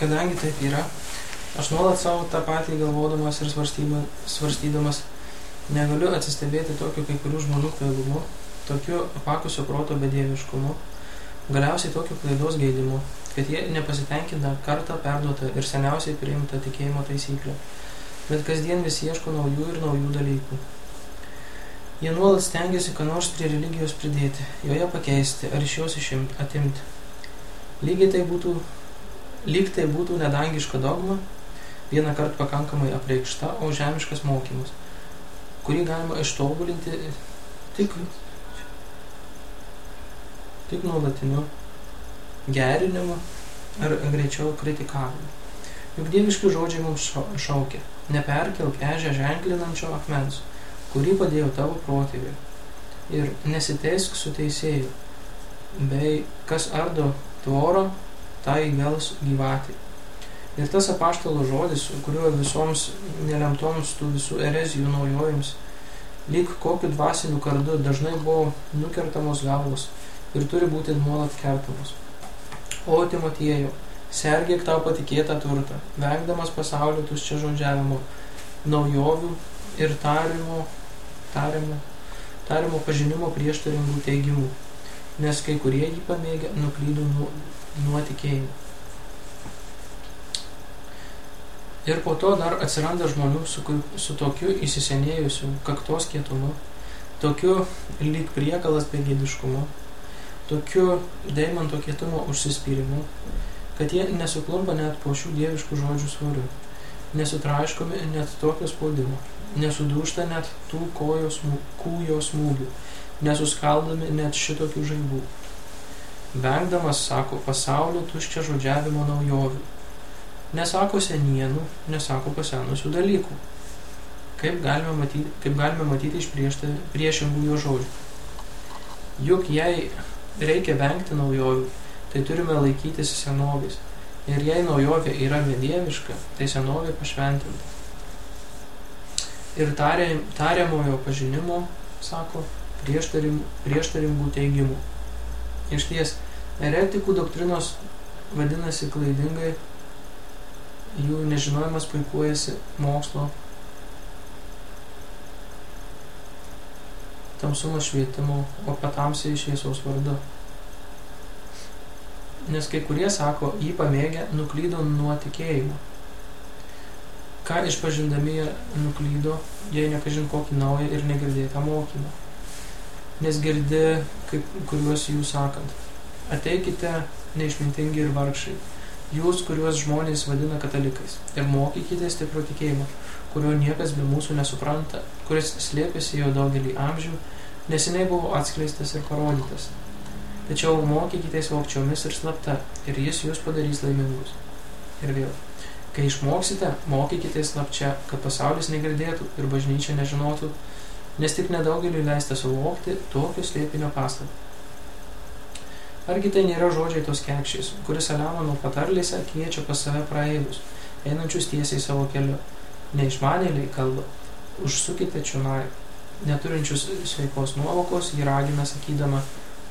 kadangi taip yra, aš nuolat savo tą patį galvodamas ir svarstydamas negaliu atsistebėti tokiu kai kurių žmonių kvailumu, tokiu apakusio proto bedieviškumu, galiausiai tokiu klaidos gėdimu, kad jie nepasitenkina kartą perduotą ir seniausiai priimtą tikėjimo taisyklę, bet kasdien vis ieško naujų ir naujų dalykų. Jie nuolat stengiasi ką nors prie religijos pridėti, joje pakeisti ar iš jos išimti, atimti. Lygiai tai būtų, lyg tai būtų nedangiška dogma, vieną kartą pakankamai apreikšta, o žemiškas mokymas, kurį galima ištobulinti tik, tik nuolatiniu gerinimu ar greičiau kritikavimu. Juk dieviški žodžiai mums šaukia, neperkelk ežę ženklinančio akmens – kurį padėjo tavo protėviai. Ir nesiteisk su teisėju, bei kas ardo tvorą, tai gels gyvatį. Ir tas apaštalo žodis, kuriuo visoms nelemtoms tų visų erezijų naujojams, lyg kokiu dvasiniu kardu dažnai buvo nukertamos galvos ir turi būti nuolat kertamos. O Timotiejau, sergėk tau patikėtą turtą, vengdamas pasaulio tuščia žodžiavimo, naujovių ir tarimo tariamo, tariamo pažinimo prieštaringų teigimų, nes kai kurie jį pamėgę nuklydo nuo, nuo tikėjimo. Ir po to dar atsiranda žmonių su, su tokiu įsisenėjusiu kaktos kietumu, tokiu lyg priekalas begėdiškumu, tokiu deimanto kietumo užsispyrimu, kad jie nesuklumpa net po šių dieviškų žodžių svoriu, nesutraiškomi net tokio spaudimo nesudūšta net tų kojos, kūjo smūgių, nesuskaldomi net šitokių žaibų. Vengdamas, sako, pasaulio tuščia žodžiavimo naujovių. Nesako senienų, nesako pasenusių dalykų. Kaip galime matyti, kaip galime matyti iš priešingų jo žodžių. Juk jei reikia vengti naujovių, tai turime laikytis senovės. Ir jei naujovė yra medieviška, tai senovė pašventinta ir tariamojo pažinimo, sako, prieštaringų teigimų. Iš ties, eretikų doktrinos vadinasi klaidingai, jų nežinojimas puikuojasi mokslo tamsumo švietimo, o patamsiai šviesos vardu. Nes kai kurie sako, jį pamėgę nuklydo nuo tikėjimo ką išpažindami jie nuklydo, jei nekažin kokį naują ir negirdėtą mokymą. Nes girdi kai kuriuos jų sakant, ateikite neišmintingi ir vargšai, jūs, kuriuos žmonės vadina katalikais, ir mokykite stipro tikėjimo, kurio niekas be mūsų nesupranta, kuris slėpėsi jau daugelį amžių, neseniai buvo atskleistas ir parodytas. Tačiau mokykitės vokčiomis ir slapta, ir jis jūs padarys laimingus. Ir vėl. Kai išmoksite, mokykitės slapčia, kad pasaulis negirdėtų ir bažnyčia nežinotų, nes tik nedaugeliu leista suvokti tokio slėpinio paslaptį. Argi tai nėra žodžiai tos kekščiais, kuris Saliamono patarlėse kviečia pas save praeivius, einančius tiesiai savo keliu. Neišmanėliai kalba, užsukite čionai, neturinčius sveikos nuovokos, jį ragina sakydama,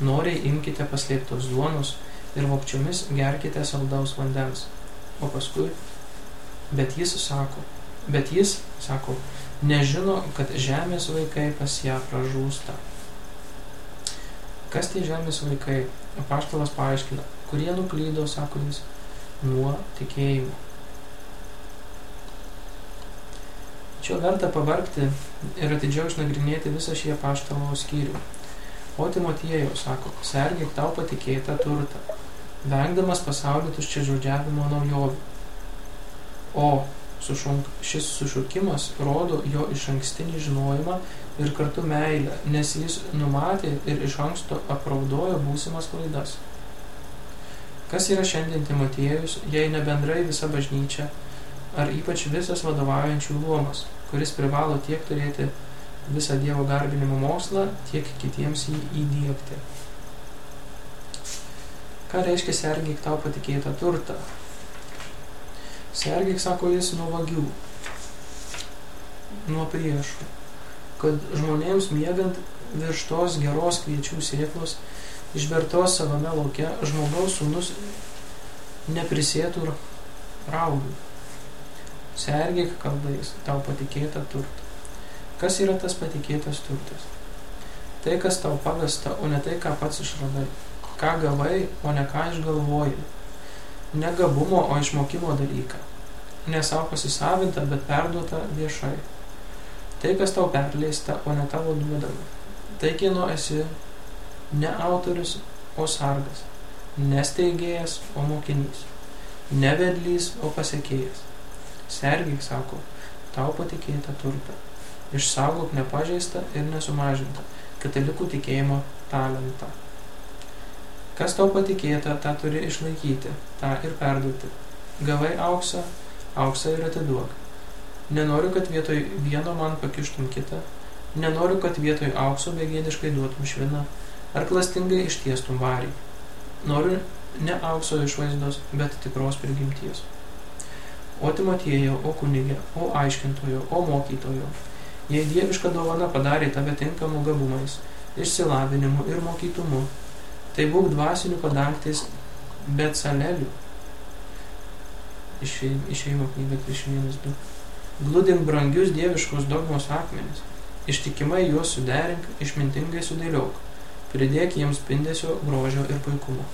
noriai imkite paslėptos duonos ir vokčiomis gerkite saldaus vandens, o paskui Bet jis sako, bet jis sako, nežino, kad žemės vaikai pas ją pražūsta. Kas tai žemės vaikai? Apaštalas paaiškina, kurie nuklydo, sako jis, nuo tikėjimo. Čia verta pavargti ir atidžiau išnagrinėti visą šį apaštalo skyrių. O Timotiejau, sako, sergėk tau patikėtą turtą, vengdamas pasaulio tuščia žodžiavimo naujovių o sušunk, šis sušukimas rodo jo iš ankstinį žinojimą ir kartu meilę, nes jis numatė ir iš anksto apraudojo būsimas klaidas. Kas yra šiandien Timotiejus, jei ne bendrai visa bažnyčia, ar ypač visas vadovaujančių luomas, kuris privalo tiek turėti visą Dievo garbinimo mokslą, tiek kitiems jį įdėkti. Ką reiškia sergyk tau patikėtą turtą? Sergėk, sako jis, nuo vagių, nuo priešų, kad žmonėms miegant virš tos geros kviečių sėklos, išbertos savame lauke, žmogaus sūnus neprisėtų raugui. Sergėk kaldais tau patikėtą turtą. Kas yra tas patikėtas turtas? Tai, kas tau pavesta, o ne tai, ką pats išradai. Ką gavai, o ne ką išgalvojai. Ne gabumo, o išmokimo dalyką. Ne savo pasisavinta, bet perduota viešai. Tai, kas tau perleista, o ne tavo duodama. Tai, kieno esi ne autorius, o sargas. Nesteigėjas, o mokinys. Ne vedlys, o pasiekėjas. Sergik, sako, tau patikėta turta. Išsaugok nepažeistą ir nesumažintą katalikų tikėjimo talentą. Kas tau patikėta, tą turi išlaikyti, tą ir perduoti. Gavai auksą, auksą ir atiduok. Nenoriu, kad vietoj vieno man pakištum kitą, nenoriu, kad vietoj aukso begėdiškai duotum šviną, ar klastingai ištiestum varį. Noriu ne aukso išvaizdos, bet tikros prigimties. O Timotiejo, o kunigė, o aiškintojo, o mokytojo, jei dieviška dovana padarė tave tinkamų gabumais, išsilavinimu ir mokytumu, tai būk dvasinių padangtais bet salelių. Išėjimo knyga 31.2. Glūdink brangius dieviškos dogmos akmenis. Ištikimai juos suderink, išmintingai sudėliok. Pridėk jiems spindesio, grožio ir puikumo.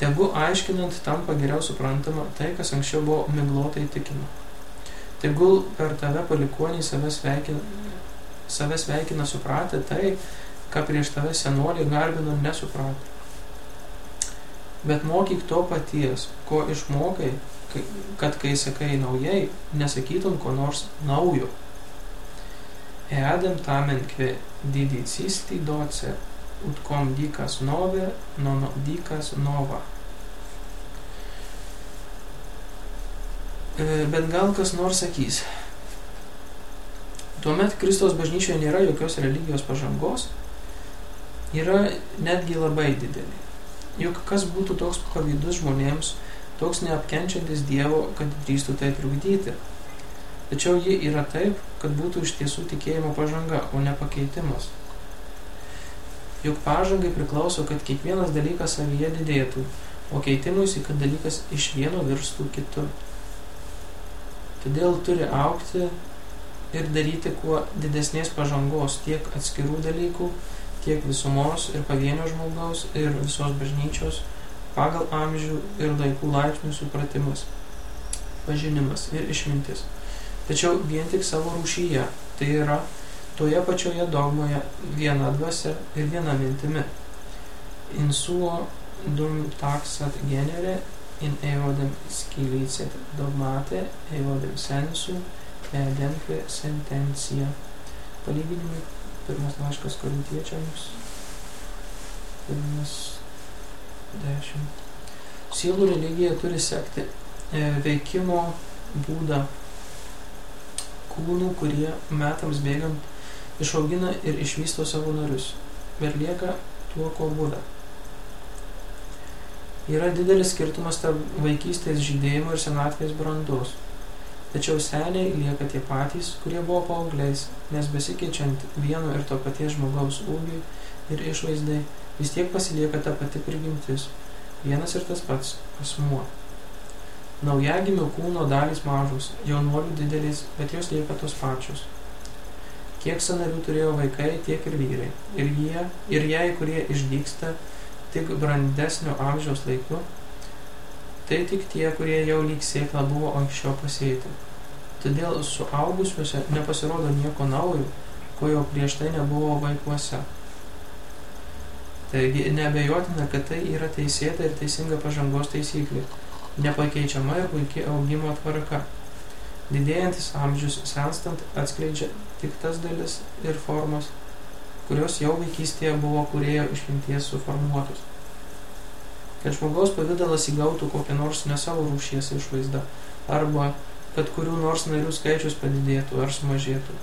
Tegu aiškinant tampa geriau suprantama tai, kas anksčiau buvo miglotai tikima. Tegul per tave palikoniai save sveikina, save sveikina supratę tai, ką prieš tave senoliai garbino nesupratę. Bet mokyk to paties, ko išmokai kad kai sakai naujai, nesakytum ko nors naujo. Eadem tamen kve didicisti doce, ut kom dikas nove, non dikas nova. E, bet gal kas nors sakys, tuomet Kristos bažnyčioje nėra jokios religijos pažangos, yra netgi labai didelė. Juk kas būtų toks pavydus žmonėms, toks neapkenčiantis Dievo, kad drįstų tai trukdyti. Tačiau ji yra taip, kad būtų iš tiesų tikėjimo pažanga, o ne pakeitimas. Juk pažangai priklauso, kad kiekvienas dalykas savyje didėtų, o keitimuisi, kad dalykas iš vieno virstų kitur. Todėl turi aukti ir daryti kuo didesnės pažangos tiek atskirų dalykų, tiek visumos ir pavienio žmogaus ir visos bažnyčios pagal amžių ir laikų laipsnių supratimas, pažinimas ir išmintis. Tačiau vien tik savo rūšyje, tai yra toje pačioje dogmoje viena dvasia ir viena mintimi. Insuo dum taxat genere in eodem scilicet dogmate eodem sensu edenque sentencija. Palyginimai, pirmas laiškas korintiečiams, pirmas 10. Sielų religija turi sekti e, veikimo būdą kūnų, kurie metams bėgant išaugina ir išvysto savo narius, bet lieka tuo, ko buvę. Yra didelis skirtumas tarp vaikystės žydėjimo ir senatvės brandos. Tačiau seniai lieka tie patys, kurie buvo paaugliais, nes besikeičiant vieno ir to paties žmogaus ūgiui ir išvaizdai, vis tiek pasilieka ta pati prigimtis, vienas ir tas pats asmuo. Naujagimio kūno dalys mažos, jaunuolių didelės, bet jos lieka tos pačios. Kiek sanarių turėjo vaikai, tiek ir vyrai. Ir jie, ir jei, kurie išdyksta tik brandesnio amžiaus laiku, tai tik tie, kurie jau lyg sėkla buvo anksčiau pasėti. Todėl suaugusiuose nepasirodo nieko naujo, ko jau prieš tai nebuvo vaikuose. Taigi nebejotina, kad tai yra teisėta ir teisinga pažangos taisyklė, nepakeičiama ir puikiai augimo tvarka. Didėjantis amžius senstant atskleidžia tik tas dalis ir formas, kurios jau vaikystėje buvo kurėjo išminties suformuotos. Kad žmogaus pavydalas įgautų kokią nors ne savo rūšies išvaizdą, arba kad kurių nors narių skaičius padidėtų ar sumažėtų.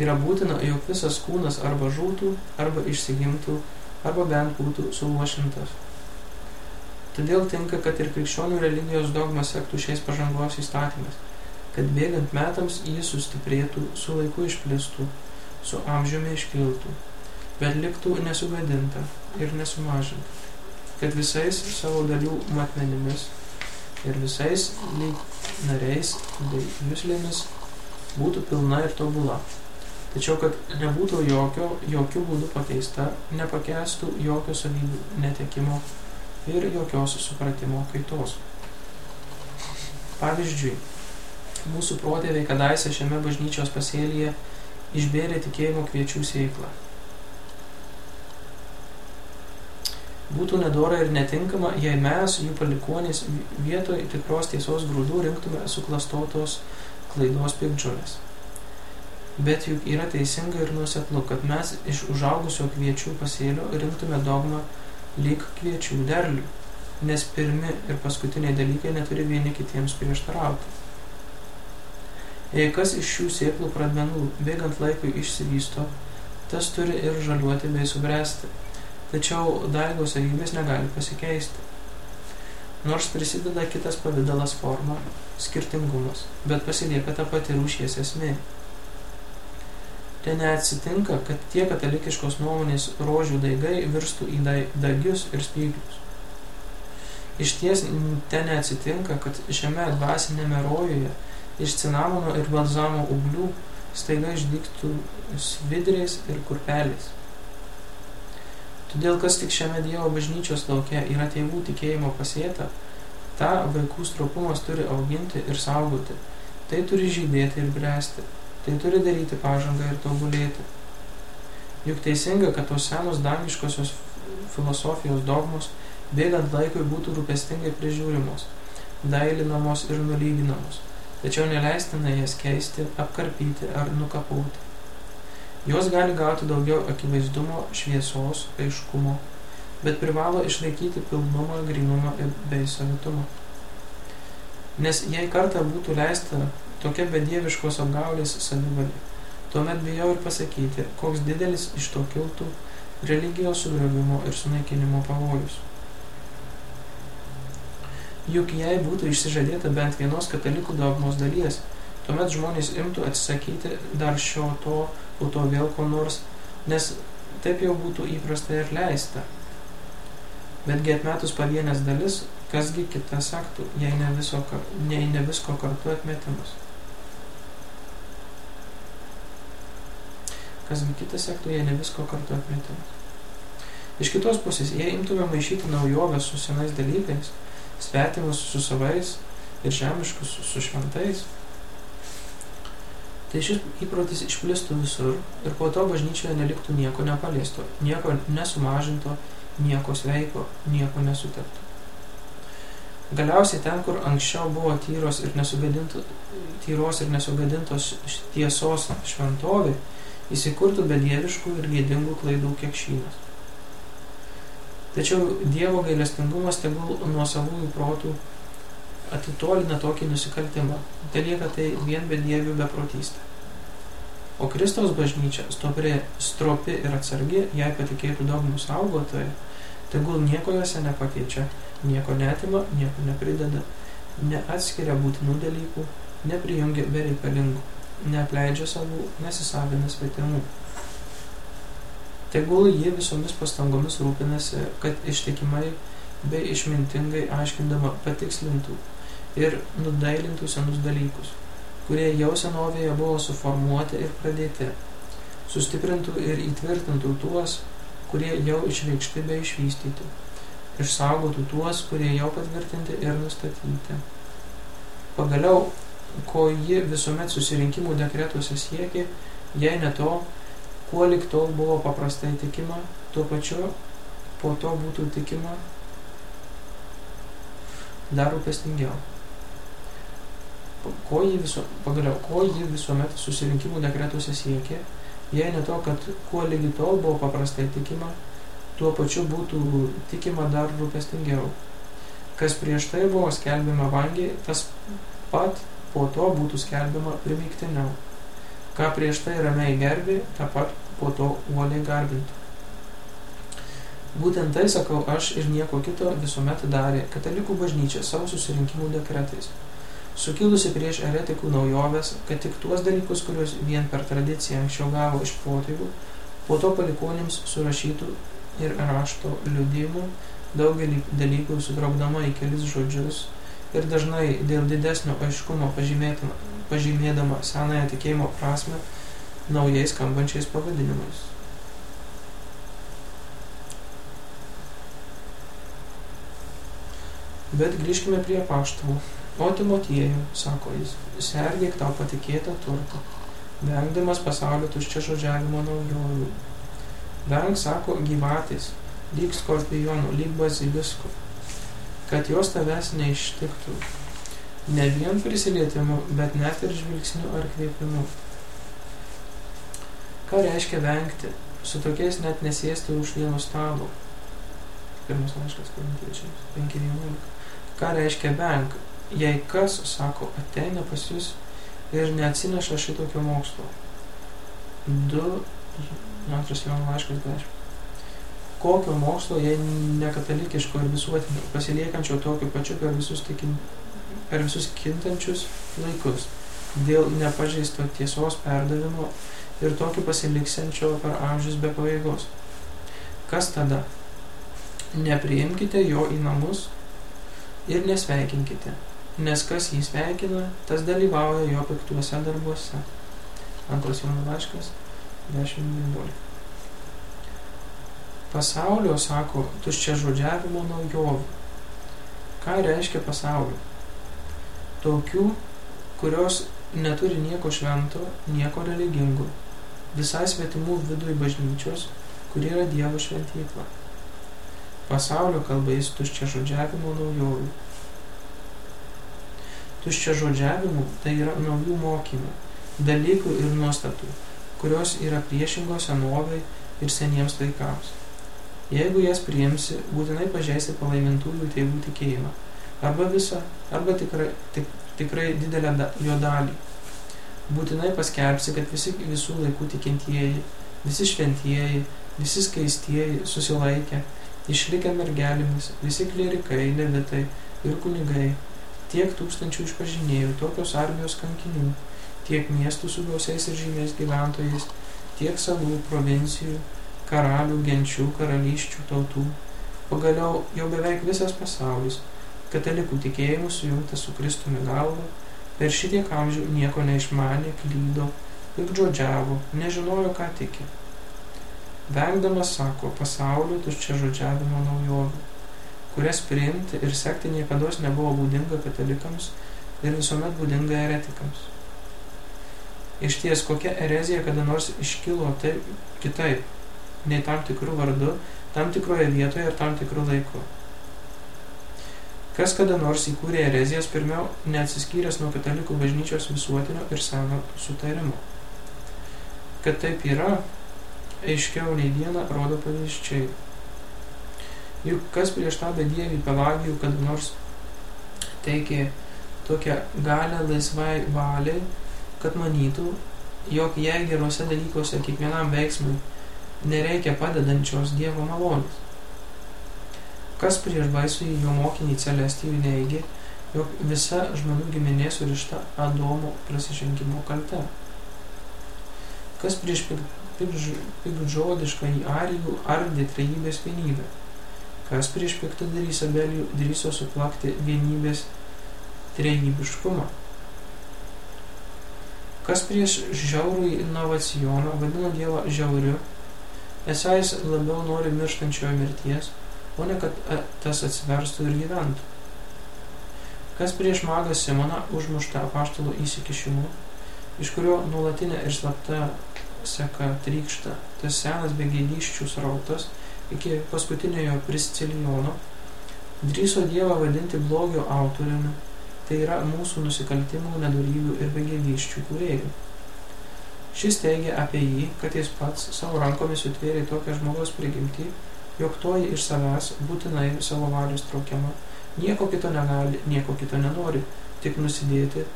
Yra būtina, jog visas kūnas arba žūtų, arba išsigimtų arba bent būtų suluošintas. Todėl tinka, kad ir krikščionių religijos dogma sektų šiais pažangos įstatymais, kad bėgant metams jis sustiprėtų, su laiku išplistų, su amžiumi iškiltų, bet liktų nesugadinta ir nesumažinta, kad visais savo dalių matmenimis ir visais nariais bei jūslėmis būtų pilna ir tobula. Tačiau, kad nebūtų jokio, jokių būdų pakeista, nepakestų jokio savybių netekimo ir jokios supratimo kaitos. Pavyzdžiui, mūsų protėviai kadaise šiame bažnyčios pasėlyje išbėrė tikėjimo kviečių sėklą. Būtų nedora ir netinkama, jei mes, jų palikuonys, vietoj tikros tiesos grūdų rinktume suklastotos klaidos pikdžiulės. Bet juk yra teisinga ir nuseklu, kad mes iš užaugusio kviečių pasėlio rinktume dogmą lyg kviečių derlių, nes pirmi ir paskutiniai dalykai neturi vieni kitiems prieštarauti. Jei kas iš šių sėklų pradmenų bėgant laikui išsivysto, tas turi ir žaliuoti bei subręsti, tačiau daigos savybės negali pasikeisti. Nors prisideda kitas pavydalas forma, skirtingumas, bet pasilieka ta pati rūšies esmė. Tai neatsitinka, kad tie katalikiškos nuomonės rožių daigai virstų į dagius ir spyglius. Iš ties ten neatsitinka, kad šiame dvasinėme rojuje iš cinamono ir balzamo uglių staiga išdygtų svidriais ir kurpeliais. Todėl, kas tik šiame Dievo bažnyčios laukia yra tėvų tikėjimo pasėta, tą vaikų stropumas turi auginti ir saugoti. Tai turi žydėti ir bręsti. Tai turi daryti pažangą ir tobulėti. Juk teisinga, kad tos senos dangiškosios filosofijos dogmos bėgant laikui būtų rūpestingai prižiūrimos, dailinamos ir nulyginamos tačiau neleistina jas keisti, apkarpyti ar nukapauti. Jos gali gauti daugiau akivaizdumo, šviesos, aiškumo, bet privalo išlaikyti pilnumą, grinumą ir bei savitumą. Nes jei kartą būtų leista tokia bedieviškos apgaulės savivalė, tuomet bijau ir pasakyti, koks didelis iš to kiltų religijos sugriovimo ir sunaikinimo pavojus. Juk jei būtų išsižadėta bent vienos katalikų dogmos dalies, tuomet žmonės imtų atsisakyti dar šio to, po to vėl ko nors, nes taip jau būtų įprasta ir leista. Betgi atmetus pavienės dalis, kasgi kita saktų, jei ne, viso, jei ne visko kartu atmetimas. Kasgi kita sektų, jei ne visko kartu atmetimas. Iš kitos pusės, jei imtume maišyti naujovę su senais dalykais, svetimus su savais ir žemiškus su šventais. Tai šis įprotis išplistų visur ir po to bažnyčioje neliktų nieko nepaliesto, nieko nesumažinto, nieko sveiko, nieko nesutepto. Galiausiai ten, kur anksčiau buvo tyros ir, tyros ir nesugadintos tiesos šventovė, įsikurtų bedieviškų ir gėdingų klaidų kiekšynas. Tačiau Dievo gailestingumas tegul nuo savųjų protų atitolina tokį nusikaltimą. Tai lieka tai vien bedievių beprotystė. O Kristaus bažnyčia, stopri, stropi ir atsargi, jai patikėtų dogmų saugotojai, tegul nieko juose nepakeičia, nieko netima, nieko neprideda, neatskiria būtinų dalykų, neprijungia bereikalingų, neapleidžia savų, nesisavina svetimų. Tegul ji visomis pastangomis rūpinasi, kad ištikimai bei išmintingai aiškindama patikslintų ir nudailintų senus dalykus, kurie jau senovėje buvo suformuoti ir pradėti, sustiprintų ir įtvirtintų tuos, kurie jau išreikšti bei išvystyti, išsaugotų tuos, kurie jau patvirtinti ir nustatyti. Pagaliau, ko ji visuomet susirinkimų dekretuose siekė, jei ne to, kuo lik tol buvo paprastai tikima, tuo pačiu po to būtų tikima dar rūpestingiau. Ko jį viso, pagaliau, ko jį visuomet susirinkimų dekretuose siekė, jei ne to, kad kuo lygi tol buvo paprastai tikima, tuo pačiu būtų tikima dar rūpestingiau. Kas prieš tai buvo skelbiama vangiai, tas pat po to būtų skelbiama primygtiniau ką prieš tai ramiai gerbė, tą pat po to uoliai garbintų. Būtent tai sakau aš ir nieko kito visuomet darė katalikų bažnyčia savo susirinkimų dekretais. Sukilusi prieš eretikų naujoves, kad tik tuos dalykus, kuriuos vien per tradiciją anksčiau gavo iš protėvių, po to palikonėms surašytų ir rašto liudėjimų daugelį dalykų sutraukdama į kelis žodžius ir dažnai dėl didesnio aiškumo pažymėdama senąją tikėjimo prasme naujais skambančiais pavadinimais. Bet grįžkime prie paštalų. O Timotiejų, sako jis, sergėk tau patikėtą turtą, vengdamas pasaulio tuščia žodžiavimo naujovių. Venk, sako, gyvatės, lyg skorpionų, lyg baziliskų, kad jos tavęs neištiktų. Ne vien prisilietimu, bet net ir žvilgsniu ar kvėpimu. Ką reiškia vengti? Su tokiais net nesėsti už vieno stalo. Pirmas laiškas korintiečiams, 5.11. Ką reiškia venk? Jei kas, sako, ateina pas jūs ir neatsineša šitokio mokslo. 2. Antras Jono laiškas 10 kokio mokslo, jei nekatalikiško ir visuotinio, pasiliekančio tokiu pačiu per visus, tikin, per visus kintančius laikus, dėl nepažeisto tiesos perdavimo ir tokio pasiliksiančio per amžius be paveigos. Kas tada? Nepriimkite jo į namus ir nesveikinkite, nes kas jį sveikina, tas dalyvauja jo piktuose darbuose. Antras Jono laiškas 10.11 pasaulio, sako, tuščia žodžiavimo naujovių. Ką reiškia pasaulio? Tokių, kurios neturi nieko švento, nieko religingo, visai svetimų vidui bažnyčios, kuri yra Dievo šventykla. Pasaulio kalbais tuščia žodžiavimo naujovių. Tuščia žodžiavimų tai yra naujų mokymų, dalykų ir nuostatų, kurios yra priešingos senovai ir seniems laikams. Jeigu jas priimsi, būtinai pažeisi palaimintųjų tėvų tikėjimą. Arba visą, arba tikrai, tik, tikrai didelę da, jo dalį. Būtinai paskelbsi, kad visi visų laikų tikintieji, visi šventieji, visi skaistieji susilaikė, išlikę mergelėmis, visi klerikai, levitai ir kunigai, tiek tūkstančių išpažinėjų, tokios armijos kankinių, tiek miestų su gausiais ir žymiais gyventojais, tiek salų, provincijų, karalių, genčių, karalyščių, tautų. Pagaliau jau beveik visas pasaulis, katalikų tikėjimų sujungtas su Kristumi galva, per šitiek amžių nieko neišmanė, klydo, pikdžodžiavo, nežinojo, ką tiki. Vengdamas, sako, pasaulio tuščia žodžiavimo naujovių, kurias priimti ir sekti niekada nebuvo būdinga katalikams ir visuomet būdinga eretikams. Iš ties, kokia erezija kada nors iškilo taip kitaip, nei tam tikrų vardu, tam tikroje vietoje ir tam tikrų laiku. Kas kada nors įkūrė erezijas pirmiau neatsiskyręs nuo katalikų bažnyčios visuotinio ir seno sutarimo. Kad taip yra, aiškiau nei dieną rodo pavyzdžiai. Juk kas prieš tą bedievį pelagijų kada nors teikė tokią galę laisvai valiai, kad manytų, jog jei geruose dalykuose kiekvienam veiksmui nereikia padedančios Dievo malonės. Kas prieš baisų į jo mokinį Celestijų neigė, jog visa žmonių giminė surišta Adomo prasižengimo kalte. Kas prieš pikdžodišką į arijų ardė trejybės vienybę. Kas prieš piktadarį Sabelijų drįso suplakti vienybės trejybiškumą. Kas prieš žiaurų inovacioną vadino Dievą žiauriu Esą jis labiau nori mirštančiojo mirties, o ne kad tas atsiverstų ir gyventų. Kas prieš magą Simoną užmuštą apaštalo įsikišimu, iš kurio nuolatinė ir slapta seka trykšta, tas senas begėdyščių srautas iki paskutiniojo priscilijono, drįso Dievą vadinti blogio autoriumi, tai yra mūsų nusikaltimų, nedalyvių ir begėdyščių kūrėjų. Šis teigia apie jį, kad jis pats savo rankomis sutvėrė tokią žmogaus prigimtį, jog toji iš savęs būtinai savo valios traukiama, nieko kito negali, nieko kito nenori, tik nusidėti,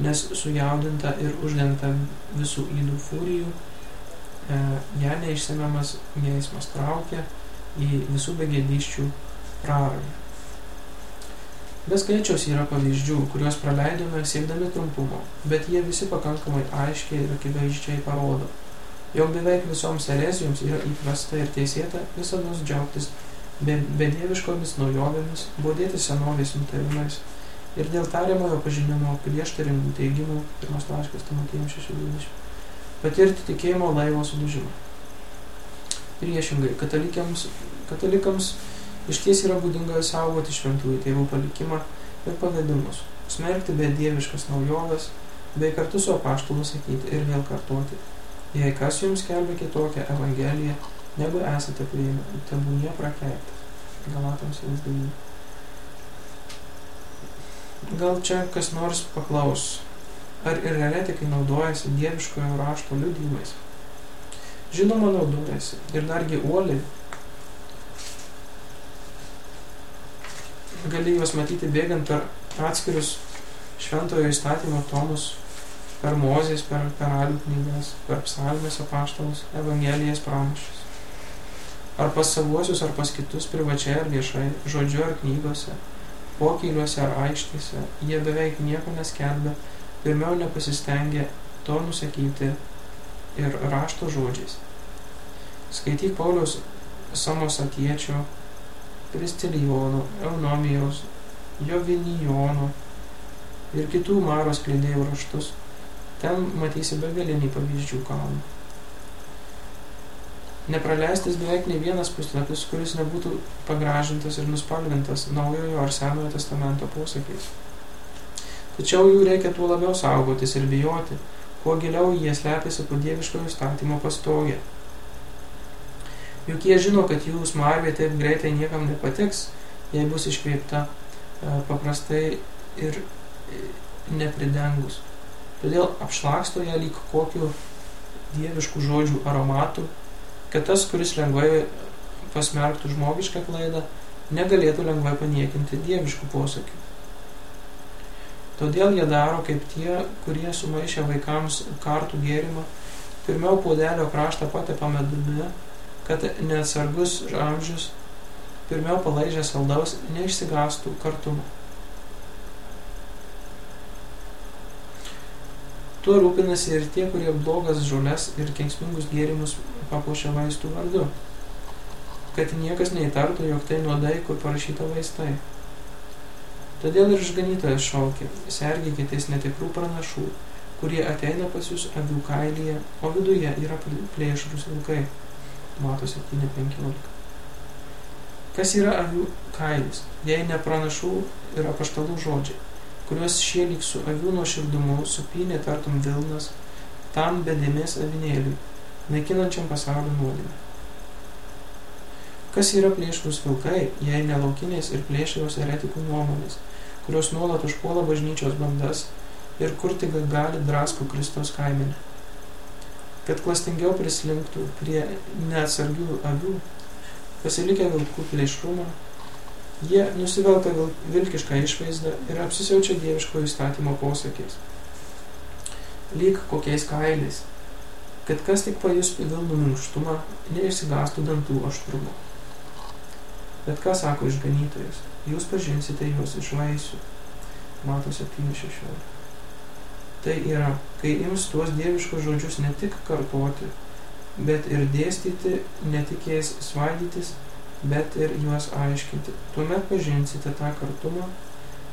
nes sujaudinta ir uždengta visų įdų fūrijų, e, ją neišsemiamas geismas traukia į visų begėdyščių prarąją. Be skaičiaus yra pavyzdžių, kuriuos praleidome siekdami trumpumo, bet jie visi pakankamai aiškiai ir akivaizdžiai parodo, jog beveik visoms erezijoms yra įprasta ir teisėta visada džiaugtis be, bedieviškomis naujovėmis, bodėti senovės nutarimais ir dėl tariamojo pažinimo prieštaringų teigimų, pirmas laiškas Timotėjams 6.20, patirti tikėjimo laivo sudužimą. Priešingai, katalikams, katalikams iš ties yra būdinga saugoti šventųjų tėvų palikimą ir pavedimus, smerkti bedieviškas naujoves, bei kartu su apaštalu sakyti ir vėl kartoti. Jei kas jums kelbė kitokią evangeliją, negu esate priėmę, tebūnie prakeiktas. Galatams 1.9. Gal čia kas nors paklaus, ar ir eretikai naudojasi dieviškojo rašto liudymais? Žinoma, naudojasi ir dargi uoliai. Gali juos matyti bėgant per atskirius šventojo įstatymo tomus, per mozės, per karalių knygas, per psalmės apaštalus, evangelijas pranašus. Ar pas savuosius, ar pas kitus privačiai ar viešai, žodžiu ar knygose, pokyliuose ar aikštėse, jie beveik nieko neskelbia, pirmiau nepasistengia to nusakyti ir rašto žodžiais. Skaityk Paulius Samosatiečio, Kristilijono, Eunomijos, Jovinijono ir kitų maros klydėjų raštus. Ten matysi begalinį pavyzdžių kalną nepraleistas beveik nei vienas puslapis, kuris nebūtų pagražintas ir nuspalvintas naujojo ar senojo testamento posakiais. Tačiau jų reikia tuo labiau saugotis ir bijoti, kuo giliau jie slepiasi po dieviškojo statymo pastogė. Juk jie žino, kad jų smarvė taip greitai niekam nepatiks, jei bus iškreipta e, paprastai ir e, nepridengus. Todėl apšlaksto ją lyg kokiu dieviškų žodžių aromatu kad tas, kuris lengvai pasmerktų žmogišką klaidą, negalėtų lengvai paniekinti dieviškų posakių. Todėl jie daro kaip tie, kurie sumaišę vaikams kartų gėrimą, pirmiau puodelio kraštą patepa medumi, kad neatsargus amžius pirmiau palaižę saldaus neišsigastų kartumo. Tuo rūpinasi ir tie, kurie blogas žoles ir kenksmingus gėrimus papuošia vaistų vardu, kad niekas neįtartų, jog tai nuodai, kur parašyta vaistai. Todėl ir išganytojas šaukė, sergėkitės netikrų pranašų, kurie ateina pas jūs avių kailyje, o viduje yra plėšrus vilkai. Mato 7.15. Kas yra avių kailis, jei ne pranašų ir apaštalų žodžiai, kuriuos šie lyg su avių nuoširdumu supynė tartum vilnas, tam bedėmės avinėliui, naikinančiam pasaulio nuodėmę. Kas yra plėšrus vilkai, jei nelaukinės ir plėšrios eretikų nuomonės, kurios nuolat užpuola bažnyčios bandas ir kur tik gali drasko Kristaus kaimenę. Kad klastingiau prislinktų prie neatsargių avių, pasilikę vilkų plėšrumą, jie nusivelka vilkišką išvaizdą ir apsisiaučia dieviško įstatymo posakiais. Lyg kokiais kailiais, kad kas tik pajustų vilnų minkštumą, neišsigastų dantų aštrumo. Bet ką sako išganytojas? Jūs pažinsite juos iš vaisių. Mato 7.16. Tai yra, kai ims tuos dieviškus žodžius ne tik kartoti, bet ir dėstyti, netikės svaidytis, bet ir juos aiškinti. Tuomet pažinsite tą kartumą,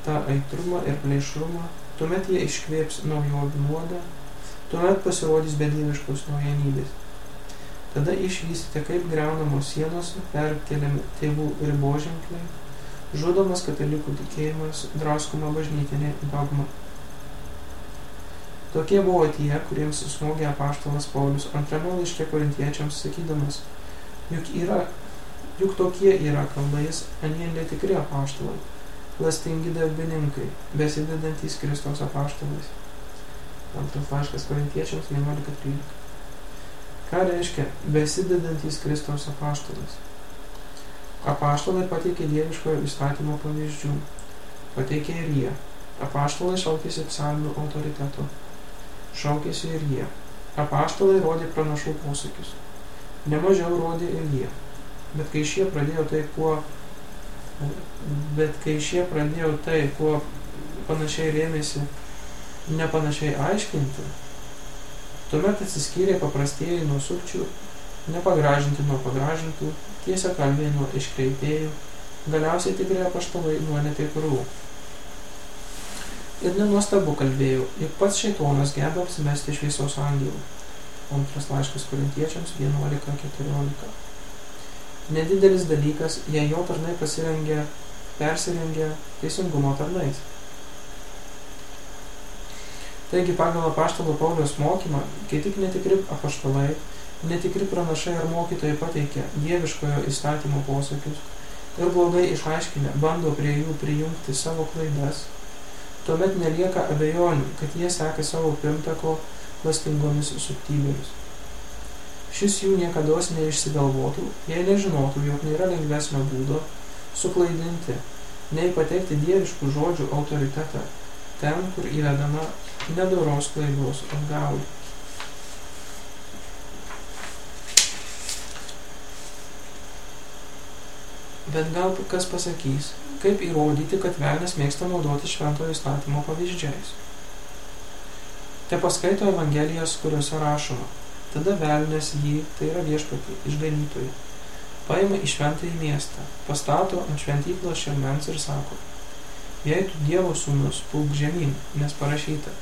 tą aitrumą ir plėšrumą, tuomet jie iškvėps naujovių nuodą, Tuomet pasirodys bedieviškos naujienybės. Tada išvysite, kaip greunamos sienos, perkeliami tėvų riboženkliai, žudomas katalikų tikėjimas, draskoma bažnytinė dogma. Tokie buvo tie, kuriems smogė apaštalas Paulius antrame laiške korintiečiams sakydamas, juk, yra, juk tokie yra, kalba jis, anie netikri apaštalai, lastingi darbininkai, besidedantys Kristaus apaštalais. Antras laiškas korintiečiams 11.13. Ką reiškia besidedantys Kristaus apaštalas? Apaštalai pateikė dieviškojo įstatymo pavyzdžių. Pateikė ir jie. Apaštalai šaukėsi psalmių autoriteto. Šaukėsi ir jie. Apaštalai rodė pranašų posakius. Nemažiau rodė ir jie. Bet kai šie pradėjo tai, kuo bet kai šie pradėjo tai, kuo panašiai rėmėsi nepanašiai aiškinti, tuomet atsiskyrė paprastieji nuo sukčių, nepagražinti nuo pagražintų, tiesia kalbėjai nuo iškreipėjų, galiausiai tikrai apaštalai nuo netikrų. Ir nenuostabu kalbėjau, juk pats šeitonas geba apsimesti šviesos angelų. Antras laiškas korintiečiams 11.14. Nedidelis dalykas, jei jo tarnai pasirengia, persirengia teisingumo tarnais. Taigi pagal apaštalo Paulios mokymą, kai tik netikri apaštalai, netikri pranašai ar mokytojai pateikia dieviškojo įstatymo posakius ir blogai išaiškinę bando prie jų prijungti savo klaidas, tuomet nelieka abejonių, kad jie seka savo pirmtako klastingomis subtybėmis. Šis jų niekada neišsigalvotų, jei nežinotų, jog nėra lengvesnio būdo suklaidinti, nei patekti dieviškų žodžių autoritetą ten, kur įvedama nedoros klaidos apgaulė. Bet gal kas pasakys, Kaip įrodyti, kad velnės mėgsta naudoti šventojo įstatymo pavyzdžiais? Te paskaito Evangelijas, kuriuose rašoma. Tada velnės jį, tai yra viešpatį, išganytojų, paima į šventąjį miestą, pastato ant šventyklos šermens ir sako, jei tu Dievo sūnus, pulk žemyn, nes parašyta,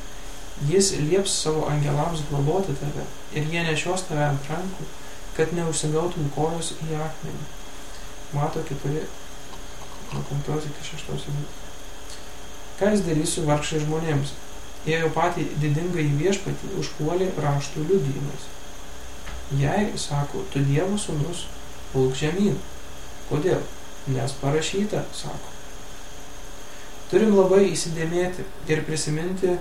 jis lieps savo angelams globoti tave ir jie nešios tave ant rankų, kad neužsigautum kojos į akmenį. Mato 4 nuo 5 iki 6 eilutės. Ką jis darys su vargšai žmonėms? Jie jau patį didingą į viešpatį užpuolė raštų liudyjimas. Jei, sako, tu Dievo sūnus, pulk žemyn. Kodėl? Nes parašyta, sako. Turim labai įsidėmėti ir prisiminti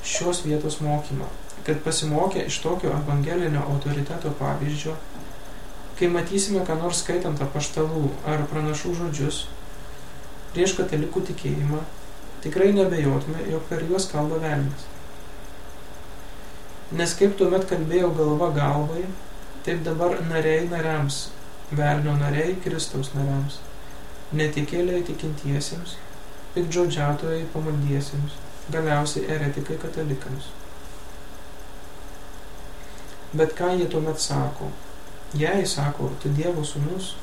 šios vietos mokymą, kad pasimokę iš tokio evangelinio autoriteto pavyzdžio, kai matysime, ką nors skaitant apaštalų ar pranašų žodžius, prieš katalikų tikėjimą, tikrai nebejotume, jog per juos kalba velnis. Nes kaip tuomet kalbėjo galva galvai, taip dabar nariai nariams, velnio nariai Kristaus nariams, netikėliai tikintiesiems, pikdžodžiautojai pamaldiesiems, galiausiai eretikai katalikams. Bet ką jie tuomet sako? Jei sako, tu Dievo sūnus,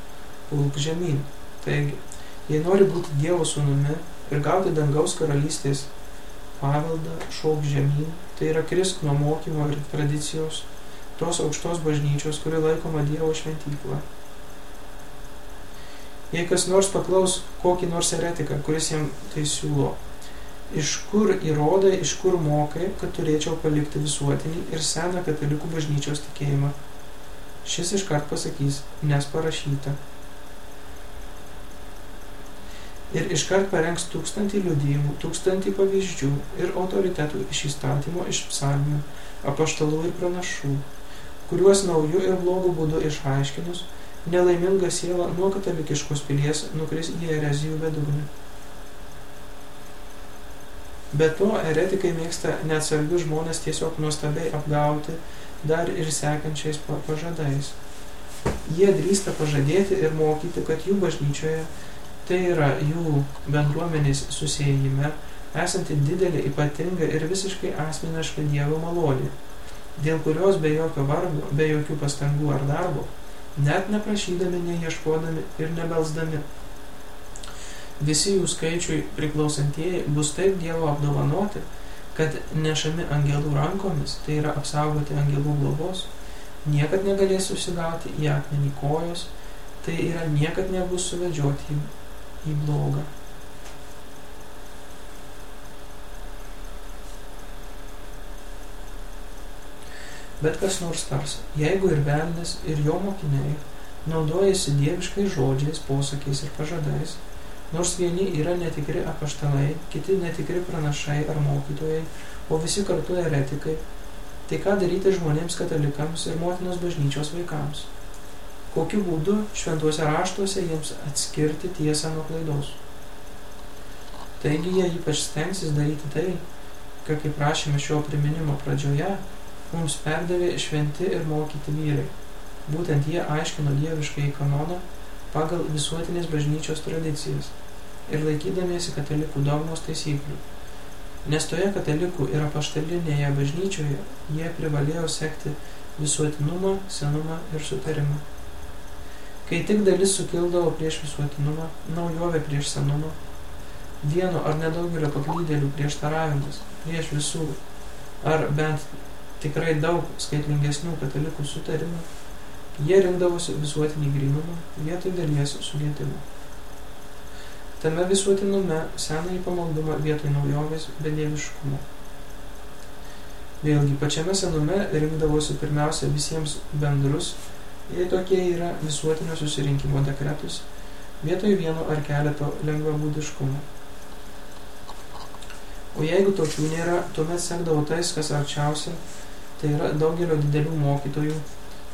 pulk žemyn. Taigi, Jei nori būti Dievo sūnumi ir gauti dangaus karalystės paveldą, šauk žemyn, tai yra krisk nuo mokymo ir tradicijos, tos aukštos bažnyčios, kuri laikoma Dievo šventykla. Jei kas nors paklaus kokį nors eretiką, kuris jam tai siūlo, iš kur įrodai, iš kur mokai, kad turėčiau palikti visuotinį ir seną katalikų bažnyčios tikėjimą. Šis iškart pasakys, nes parašyta. ir iškart parengs tūkstantį liudijimų, tūkstantį pavyzdžių ir autoritetų iš įstatymo, iš psalmių, apaštalų ir pranašų, kuriuos naujų ir blogų būdų išaiškinus, nelaiminga siela nuo katalikiškos pilies nukris į erezijų bedugnį. Be to, eretikai mėgsta neatsargius žmonės tiesiog nuostabiai apgauti dar ir sekančiais pažadais. Jie drįsta pažadėti ir mokyti, kad jų bažnyčioje Tai yra jų bendruomenės susijime esanti didelė, ypatinga ir visiškai asmeniška Dievo malonė, dėl kurios be jokio vargo, be jokių pastangų ar darbo, net neprašydami, neieškodami ir nebelsdami. Visi jų skaičiui priklausantieji bus taip Dievo apdovanoti, kad nešami angelų rankomis, tai yra apsaugoti angelų globos, niekad negalės susigauti į akmenį kojos, tai yra niekad nebus suvedžioti į blogą. Bet kas nors tars, jeigu ir velnis, ir jo mokiniai naudojasi dieviškais žodžiais, posakiais ir pažadais, nors vieni yra netikri apaštalai, kiti netikri pranašai ar mokytojai, o visi kartu eretikai, tai ką daryti žmonėms katalikams ir motinos bažnyčios vaikams? kokiu būdu šventuose raštuose jiems atskirti tiesą nuo klaidos. Taigi jie ypač stengsis daryti tai, ką kaip prašėme šio priminimo pradžioje, mums perdavė šventi ir mokyti vyrai. Būtent jie aiškino dieviškai kanoną pagal visuotinės bažnyčios tradicijas ir laikydamiesi katalikų dogmos taisyklių. Nes toje katalikų ir apaštalinėje bažnyčioje jie privalėjo sekti visuotinumą, senumą ir sutarimą. Kai tik dalis sukildavo prieš visuotinumą, naujovę prieš senumą, vieno ar nedaugelio paklydėlių prieštaravimas prieš visų, ar bent tikrai daug skaitlingesnių katalikų sutarimą, jie rinkdavosi visuotinį grinumą vietoj dalies sulietimo. Tame visuotinume senąjį pamaldumą vietoj naujovės bedieviškumo. Vėlgi, pačiame senume rinkdavosi pirmiausia visiems bendrus, jei tokie yra visuotinio susirinkimo dekretus, vietoj vieno ar keleto lengvabūdiškumo. O jeigu tokių nėra, tuomet sekdavo tais, kas arčiausia, tai yra daugelio didelių mokytojų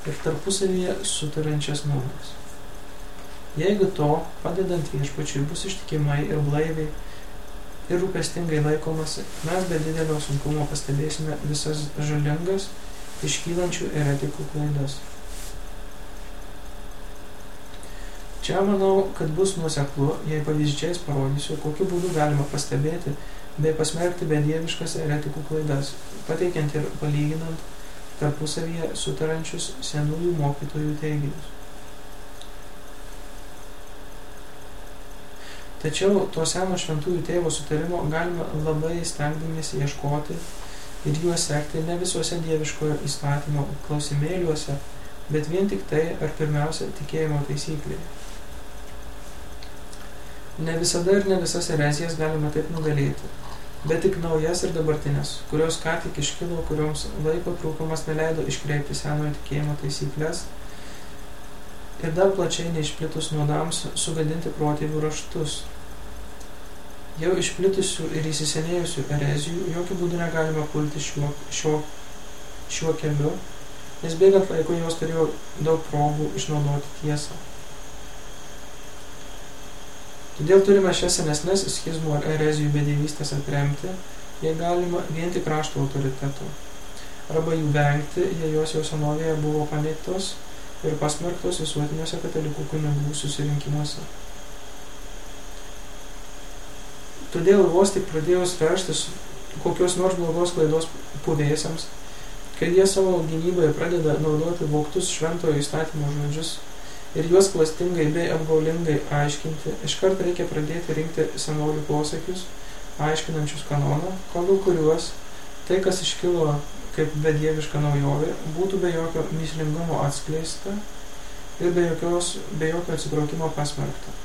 ir tarpusavyje sutarančias nuomonės. Jeigu to, padedant viešpačiui, bus ištikimai ir blaiviai ir rūpestingai laikomasi, mes be didelio sunkumo pastebėsime visas žalingas iškylančių eretikų klaidas. Čia manau, kad bus nuseklu, jei pavyzdžiais parodysiu, kokiu būdu galima pastebėti bei pasmerkti bedieviškas eretikų klaidas, pateikiant ir palyginant tarpusavyje sutarančius senųjų mokytojų teiginius. Tačiau to seno šventųjų tėvo sutarimo galima labai stengdamiesi ieškoti ir juos sekti ne visuose dieviškojo įstatymo klausimėliuose, bet vien tik tai ar pirmiausia tikėjimo taisyklėje. Ne visada ir ne visas erezijas galima taip nugalėti, bet tik naujas ir dabartinės, kurios ką tik iškilo, kurioms laiko trūkumas neleido iškreipti senojo tikėjimo taisyklės ir dar plačiai neišplitus nuodams sugadinti protėvių raštus. Jau išplitusių ir įsisenėjusių erezijų jokių būdų negalima pulti šiuo, šiuo, šiuo keliu, nes bėgant laiko jos turėjo daug progų išnaudoti tiesą. Todėl turime šias senesnės schizmų ar erezijų bedėvystės atremti, jei galima vien tik rašto autoritetu. Arba jų vengti, jei jos jau senovėje buvo paneigtos ir pasmerktos visuotiniuose katalikų kunigų susirinkimuose. Todėl vos tik pradėjus verstis kokios nors blogos klaidos puvėsiams, kai jie savo gynyboje pradeda naudoti voktus šventojo įstatymo žodžius ir juos klastingai bei apgaulingai aiškinti, iškart reikia pradėti rinkti senolių posakius, aiškinančius kanoną, pagal kuriuos tai, kas iškilo kaip bedieviška naujovė, būtų be jokio mislingumo atskleista ir be, jokios, be jokio atsitraukimo pasmerkta.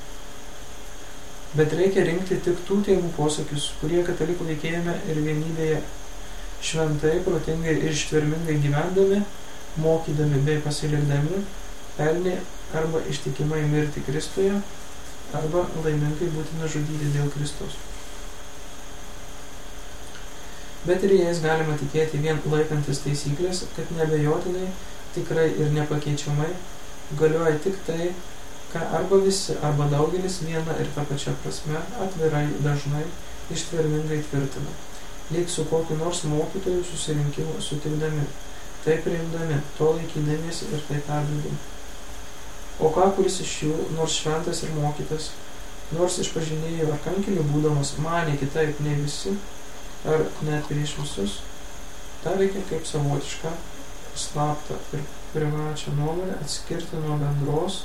Bet reikia rinkti tik tų tėvų posakius, kurie katalikų veikėjame ir vienybėje šventai, protingai ir ištvermingai gyvendami, mokydami bei pasilikdami, pelnė arba ištikimai mirti Kristuje, arba laimingai būti nužudyti dėl Kristus. Bet ir jais galima tikėti vien laikantis taisyklės, kad nebejotinai, tikrai ir nepakeičiamai galioja tik tai, ką arba visi, arba daugelis viena ir tą pačią prasme atvirai, dažnai, ištvermingai tvirtina, lyg su kokiu nors mokytojų susirinkimu sutikdami, tai priimdami, to laikydamiesi ir tai perdodami. O ką kuris iš jų, nors šventas ir mokytas, nors iš pažinėjų ar kankinių būdamas, manė kitaip nei visi, ar net prieš visus, tą reikia kaip savotišką, slaptą ir privačią nuomonę atskirti nuo bendros,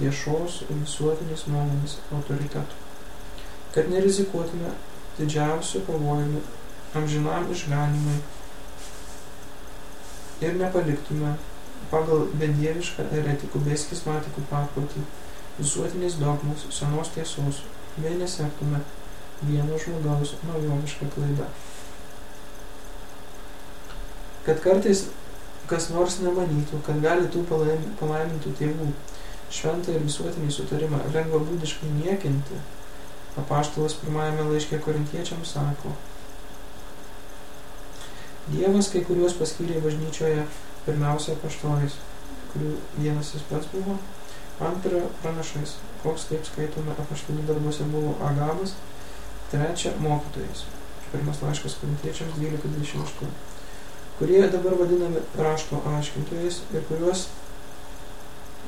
viešos visuotinės nuomonės autoritetų. Kad nerizikuotume didžiausių pavojimų amžinam išganimui ir nepaliktume pagal bedievišką eretikų bei schizmatikų paprotį, visuotinės dogmos, senos tiesos, bei nesektume vieno žmogaus naujovišką klaidą. Kad kartais kas nors nemanytų, kad gali tų palaimintų tėvų šventą ir visuotinį sutarimą lengvabūdiškai niekinti, apaštalas pirmajame laiške korintiečiams sako, Dievas kai kuriuos paskyrė bažnyčioje Pirmiausia, paštovais, kurių vienas jis pats buvo. Antra, pranašais, koks, kaip skaitome, apaštalų darbuose buvo Agabas. Trečia, mokytojais. Pirmas laiškas korintiečiams 12.28. Kurie dabar vadinami rašto aiškintojais ir kuriuos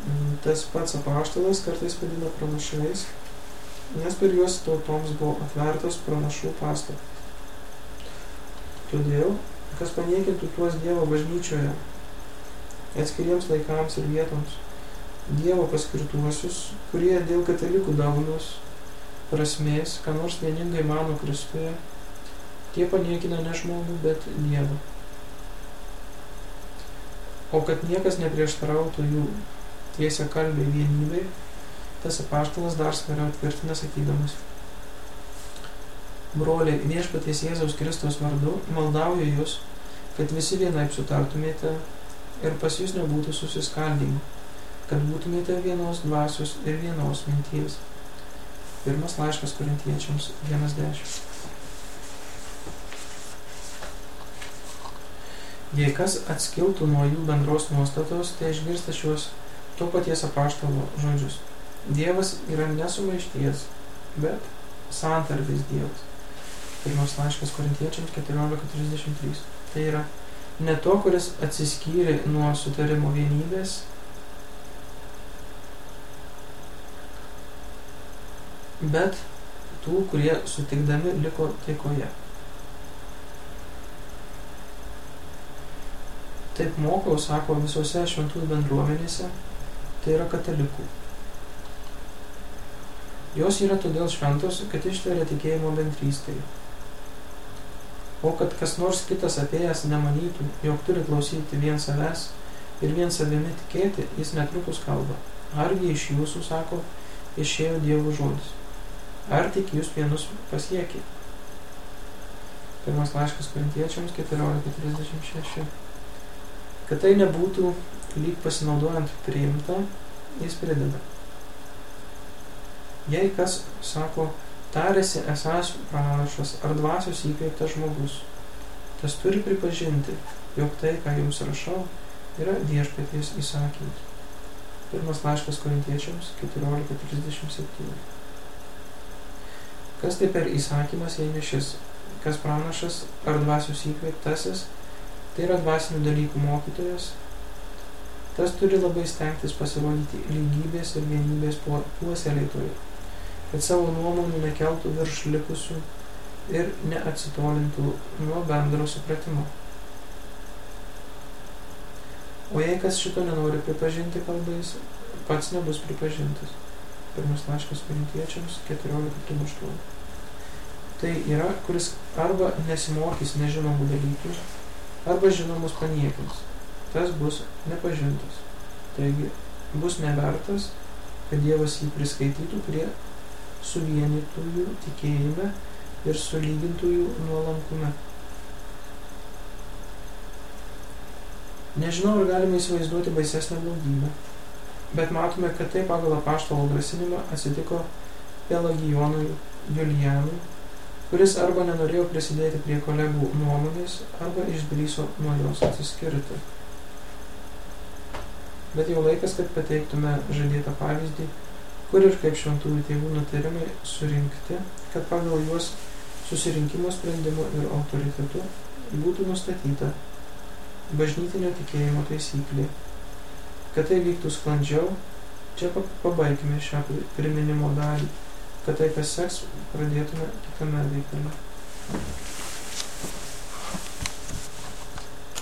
mm, tas pats apaštalas kartais vadina pranašais, nes per juos tautoms buvo atvertos pranašų paslaptys. Todėl, kas paniekintų tuos Dievo bažnyčioje atskiriems laikams ir vietoms, Dievo paskirtuosius, kurie dėl katalikų dogmos prasmės, ką nors vieningai mano Kristuje, tie paniekina ne žmogų, bet Dievą. O kad niekas neprieštarautų jų tiesia kalbė vienybei, tas apaštalas dar svariau tvirtina sakydamas. Broliai, viešpaties Jėzaus Kristos vardu maldauju jūs, kad visi vienaip sutartumėte ir pas jūs nebūtų susiskaldymų, kad būtumėte vienos dvasios ir vienos minties. Pirmas laiškas korintiečiams 1.10. Jei kas atskiltų nuo jų bendros nuostatos, tai išgirsta šios to paties apaštalo žodžius. Dievas yra nesumaišties, bet santarvės Dievas. Pirmas laiškas korintiečiams 14.33. Tai yra ne to, kuris atsiskyrė nuo sutarimo vienybės, bet tų, kurie sutikdami liko taikoje. Taip mokau, sako, visose šventųjų bendruomenėse, tai yra katalikų. Jos yra todėl šventos, kad ištveria tikėjimo bendrystėje. O kad kas nors kitas atėjęs nemanytų, jog turi klausyti vien savęs ir vien savimi tikėti, jis netrukus kalba. Argi iš jūsų, sako, išėjo Dievo žodis. Ar tik jūs vienus pasiekė? Pirmas laiškas korintiečiams 14.36. Kad tai nebūtų lyg pasinaudojant priimta, jis prideda. Jei kas sako, tarėsi esas pranašas ar dvasios įkveiptas žmogus, tas turi pripažinti, jog tai, ką jums rašau, yra viešpaties įsakymas. Pirmas laiškas korintiečiams 14.37. Kas tai per įsakymas, jei ne šis? Kas pranašas ar dvasios įkveiptasis? Tai yra dvasinių dalykų mokytojas. Tas turi labai stengtis pasirodyti lygybės ir vienybės puoselėtojų, kad savo nuomonių nekeltų virš likusių ir neatsitolintų nuo bendro supratimo. O jei kas šito nenori pripažinti kalbais, pats nebus pripažintas. Pirmas laiškas korintiečiams 14.8. Tai yra, kuris arba nesimokys nežinomų dalykų, arba žinomus paniekins. Tas bus nepažintas. Taigi, bus nevertas, kad Dievas jį priskaitytų prie suvienytųjų tikėjime ir sulygintųjų nuolankume. Nežinau, ar galime įsivaizduoti baisesnę blogybę, bet matome, kad tai pagal apaštalo grasinimą atsitiko Pelagijonui Julijanui, kuris arba nenorėjo prisidėti prie kolegų nuomonės, arba išdryso nuo jos atsiskirti. Bet jau laikas, kad pateiktume žadėtą pavyzdį, kur ir kaip šventųjų tėvų nutarimai surinkti, kad pagal juos susirinkimo sprendimu ir autoritetu būtų nustatyta bažnytinio tikėjimo taisyklė Kad tai vyktų sklandžiau, čia pabaigime šią priminimo dalį, kad tai, kas seks, pradėtume kitame veikale.